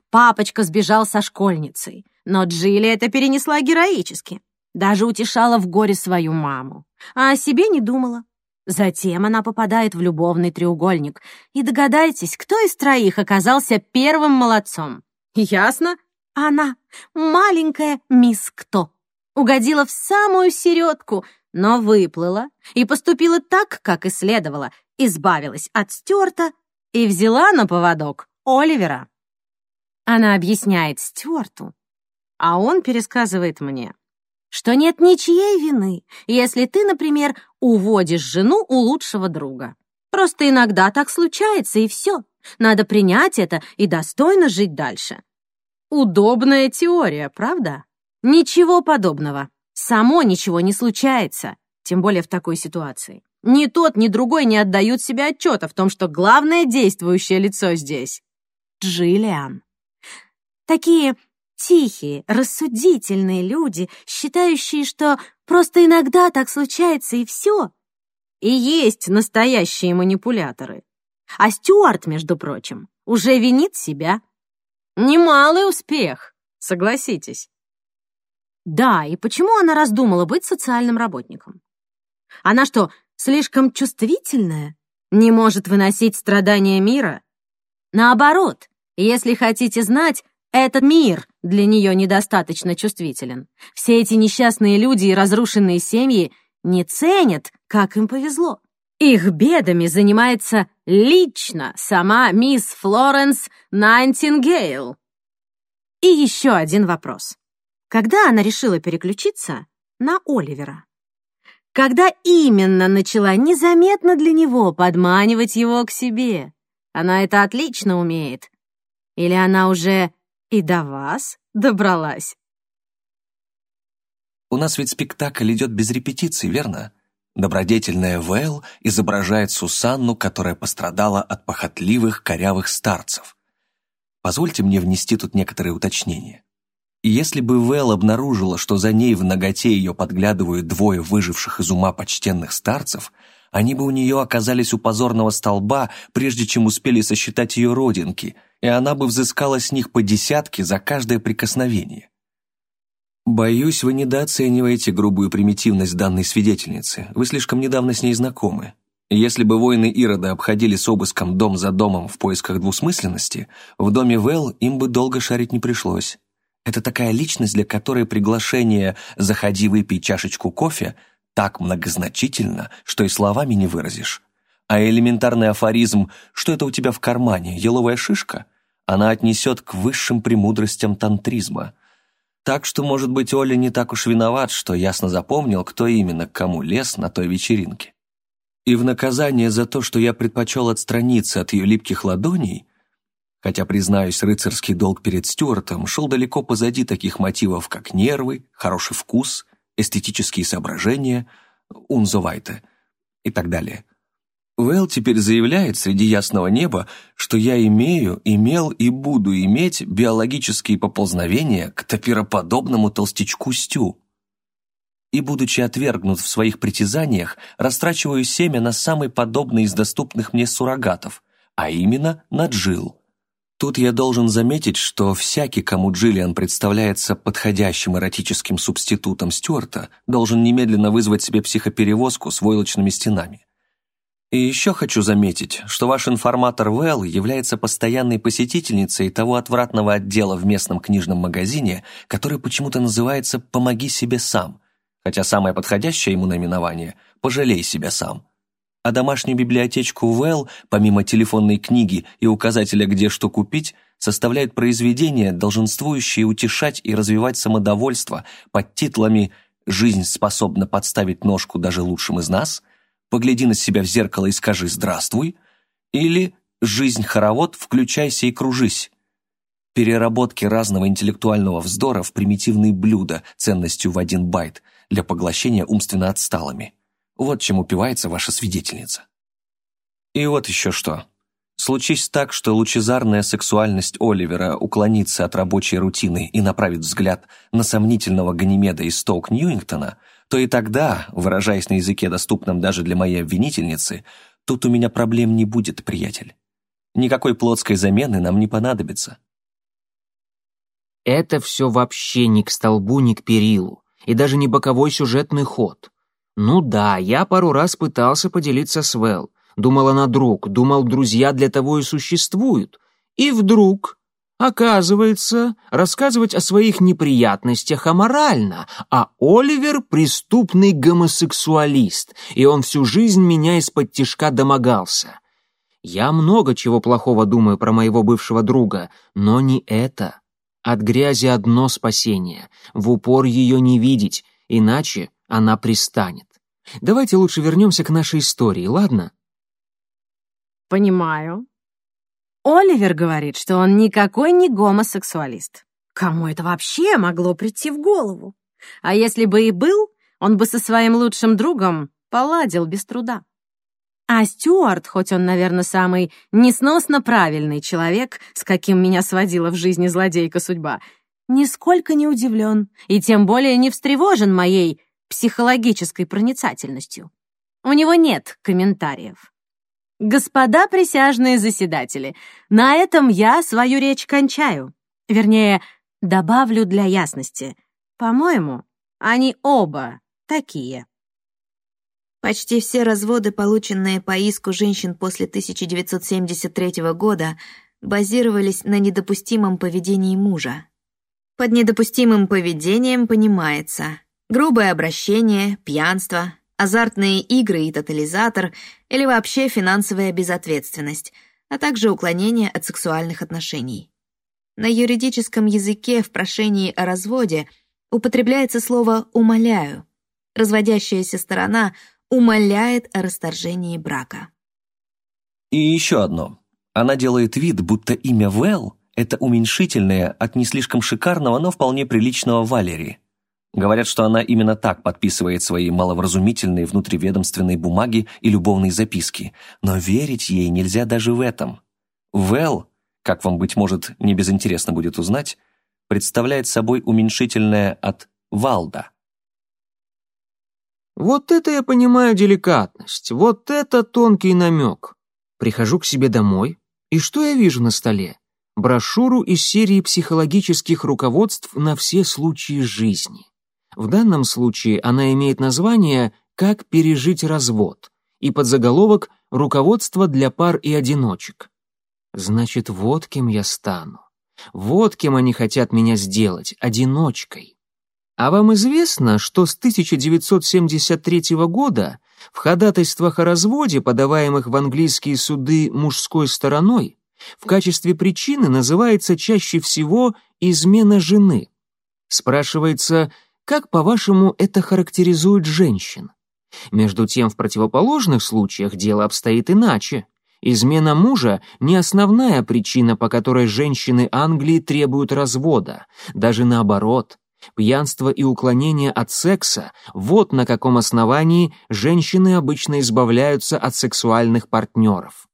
Папочка сбежал со школьницей, но Джилли это перенесла героически. Даже утешала в горе свою маму, а о себе не думала. Затем она попадает в любовный треугольник. И догадайтесь, кто из троих оказался первым молодцом? Ясно? Она, маленькая мисс Кто. Угодила в самую середку, но выплыла и поступила так, как и следовало. Избавилась от Стюарта и взяла на поводок Оливера. Она объясняет Стюарту, а он пересказывает мне что нет ничьей вины, если ты, например, уводишь жену у лучшего друга. Просто иногда так случается, и все. Надо принять это и достойно жить дальше. Удобная теория, правда? Ничего подобного. Само ничего не случается, тем более в такой ситуации. Ни тот, ни другой не отдают себе отчета в том, что главное действующее лицо здесь — Джиллиан. Такие Тихие, рассудительные люди, считающие, что просто иногда так случается и все. И есть настоящие манипуляторы. А Стюарт, между прочим, уже винит себя. Немалый успех, согласитесь. Да, и почему она раздумала быть социальным работником? Она что, слишком чувствительная? Не может выносить страдания мира? Наоборот, если хотите знать, этот мир для нее недостаточно чувствителен. Все эти несчастные люди и разрушенные семьи не ценят, как им повезло. Их бедами занимается лично сама мисс Флоренс Найтингейл. И еще один вопрос. Когда она решила переключиться на Оливера? Когда именно начала незаметно для него подманивать его к себе? Она это отлично умеет. Или она уже и до вас добралась? У нас ведь спектакль идет без репетиций, верно? Добродетельная Вэл изображает Сусанну, которая пострадала от похотливых корявых старцев. Позвольте мне внести тут некоторые уточнения. Если бы Вэл обнаружила, что за ней в ноготе ее подглядывают двое выживших из ума почтенных старцев, они бы у нее оказались у позорного столба, прежде чем успели сосчитать ее родинки, и она бы взыскала с них по десятке за каждое прикосновение. Боюсь, вы недооцениваете грубую примитивность данной свидетельницы. Вы слишком недавно с ней знакомы. Если бы воины Ирода обходили с обыском дом за домом в поисках двусмысленности, в доме Вэл им бы долго шарить не пришлось. Это такая личность, для которой приглашение «заходи выпей чашечку кофе» так многозначительно, что и словами не выразишь. А элементарный афоризм «что это у тебя в кармане, еловая шишка?» она отнесет к высшим премудростям тантризма – так что, может быть, Оля не так уж виноват, что ясно запомнил, кто именно к кому лез на той вечеринке. И в наказание за то, что я предпочел отстраниться от ее липких ладоней, хотя, признаюсь, рыцарский долг перед Стюартом шел далеко позади таких мотивов, как нервы, хороший вкус, эстетические соображения, унзовайте и так далее – Вэл теперь заявляет среди ясного неба, что я имею, имел и буду иметь биологические поползновения к топироподобному толстячку Стю. И, будучи отвергнут в своих притязаниях, растрачиваю семя на самый подобный из доступных мне суррогатов, а именно на Джил. Тут я должен заметить, что всякий, кому Джиллиан представляется подходящим эротическим субститутом Стюарта, должен немедленно вызвать себе психоперевозку с войлочными стенами. И еще хочу заметить, что ваш информатор Вэл является постоянной посетительницей того отвратного отдела в местном книжном магазине, который почему-то называется «Помоги себе сам», хотя самое подходящее ему наименование «Пожалей себя сам». А домашнюю библиотечку Вэл, помимо телефонной книги и указателя «Где что купить», составляют произведения, долженствующие утешать и развивать самодовольство под титлами «Жизнь способна подставить ножку даже лучшим из нас», погляди на себя в зеркало и скажи «здравствуй», или «жизнь-хоровод, включайся и кружись». Переработки разного интеллектуального вздора в примитивные блюда ценностью в один байт для поглощения умственно отсталыми. Вот чем упивается ваша свидетельница. И вот еще что. Случись так, что лучезарная сексуальность Оливера уклонится от рабочей рутины и направит взгляд на сомнительного Ганимеда из Стоук-Ньюингтона – то и тогда, выражаясь на языке, доступном даже для моей обвинительницы, тут у меня проблем не будет, приятель. Никакой плотской замены нам не понадобится. Это все вообще ни к столбу, ни к перилу, и даже не боковой сюжетный ход. Ну да, я пару раз пытался поделиться с Вэл. Думал, она друг, думал, друзья для того и существуют. И вдруг Оказывается, рассказывать о своих неприятностях аморально, а Оливер — преступный гомосексуалист, и он всю жизнь меня из-под тишка домогался. Я много чего плохого думаю про моего бывшего друга, но не это. От грязи одно спасение — в упор ее не видеть, иначе она пристанет. Давайте лучше вернемся к нашей истории, ладно? «Понимаю», Оливер говорит, что он никакой не гомосексуалист. Кому это вообще могло прийти в голову? А если бы и был, он бы со своим лучшим другом поладил без труда. А Стюарт, хоть он, наверное, самый несносно правильный человек, с каким меня сводила в жизни злодейка судьба, нисколько не удивлен и тем более не встревожен моей психологической проницательностью. У него нет комментариев. Господа присяжные заседатели, на этом я свою речь кончаю. Вернее, добавлю для ясности. По-моему, они оба такие. Почти все разводы, полученные по иску женщин после 1973 года, базировались на недопустимом поведении мужа. Под недопустимым поведением понимается грубое обращение, пьянство, азартные игры и тотализатор или вообще финансовая безответственность, а также уклонение от сексуальных отношений. На юридическом языке в прошении о разводе употребляется слово «умоляю». Разводящаяся сторона умоляет о расторжении брака. И еще одно. Она делает вид, будто имя Вэл — это уменьшительное от не слишком шикарного, но вполне приличного Валери. Говорят, что она именно так подписывает свои маловразумительные внутриведомственные бумаги и любовные записки, но верить ей нельзя даже в этом. Вэл, как вам, быть может, не безинтересно будет узнать, представляет собой уменьшительное от Валда. Вот это я понимаю деликатность, вот это тонкий намек. Прихожу к себе домой, и что я вижу на столе? Брошюру из серии психологических руководств на все случаи жизни. В данном случае она имеет название «Как пережить развод» и подзаголовок «Руководство для пар и одиночек». Значит, вот кем я стану. Вот кем они хотят меня сделать, одиночкой. А вам известно, что с 1973 года в ходатайствах о разводе, подаваемых в английские суды мужской стороной, в качестве причины называется чаще всего измена жены. Спрашивается, как, по-вашему, это характеризует женщин? Между тем, в противоположных случаях дело обстоит иначе. Измена мужа – не основная причина, по которой женщины Англии требуют развода, даже наоборот – Пьянство и уклонение от секса – вот на каком основании женщины обычно избавляются от сексуальных партнеров.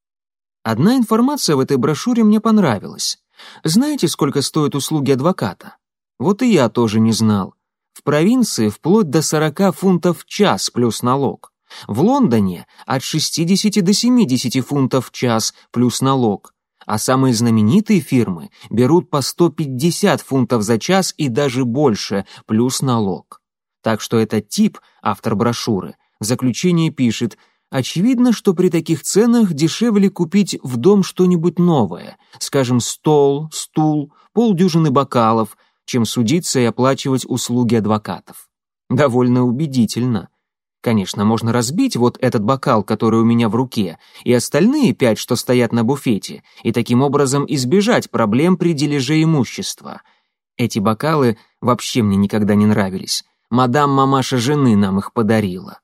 Одна информация в этой брошюре мне понравилась. Знаете, сколько стоят услуги адвоката? Вот и я тоже не знал. В провинции вплоть до 40 фунтов в час плюс налог. В Лондоне от 60 до 70 фунтов в час плюс налог а самые знаменитые фирмы берут по 150 фунтов за час и даже больше, плюс налог. Так что этот тип, автор брошюры, в заключении пишет, очевидно, что при таких ценах дешевле купить в дом что-нибудь новое, скажем, стол, стул, полдюжины бокалов, чем судиться и оплачивать услуги адвокатов. Довольно убедительно. Конечно, можно разбить вот этот бокал, который у меня в руке, и остальные пять, что стоят на буфете, и таким образом избежать проблем при дележе имущества. Эти бокалы вообще мне никогда не нравились. Мадам-мамаша жены нам их подарила.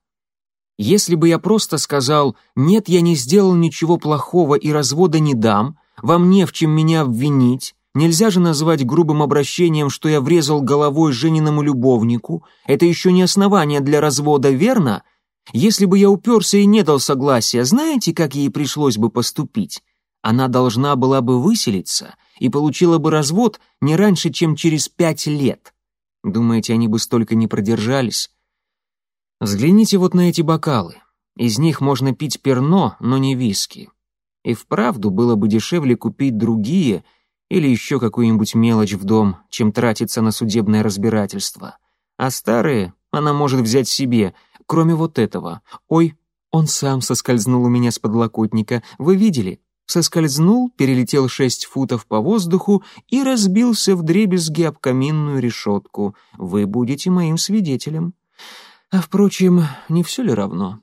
Если бы я просто сказал «нет, я не сделал ничего плохого и развода не дам», «вам не в чем меня обвинить», Нельзя же назвать грубым обращением, что я врезал головой жениному любовнику. Это еще не основание для развода, верно? Если бы я уперся и не дал согласия, знаете, как ей пришлось бы поступить? Она должна была бы выселиться и получила бы развод не раньше, чем через пять лет. Думаете, они бы столько не продержались? Взгляните вот на эти бокалы. Из них можно пить перно, но не виски. И вправду было бы дешевле купить другие – или еще какую-нибудь мелочь в дом, чем тратиться на судебное разбирательство. А старые она может взять себе, кроме вот этого. Ой, он сам соскользнул у меня с подлокотника, вы видели? Соскользнул, перелетел шесть футов по воздуху и разбился в дребезги об каминную решетку. Вы будете моим свидетелем. А впрочем, не все ли равно?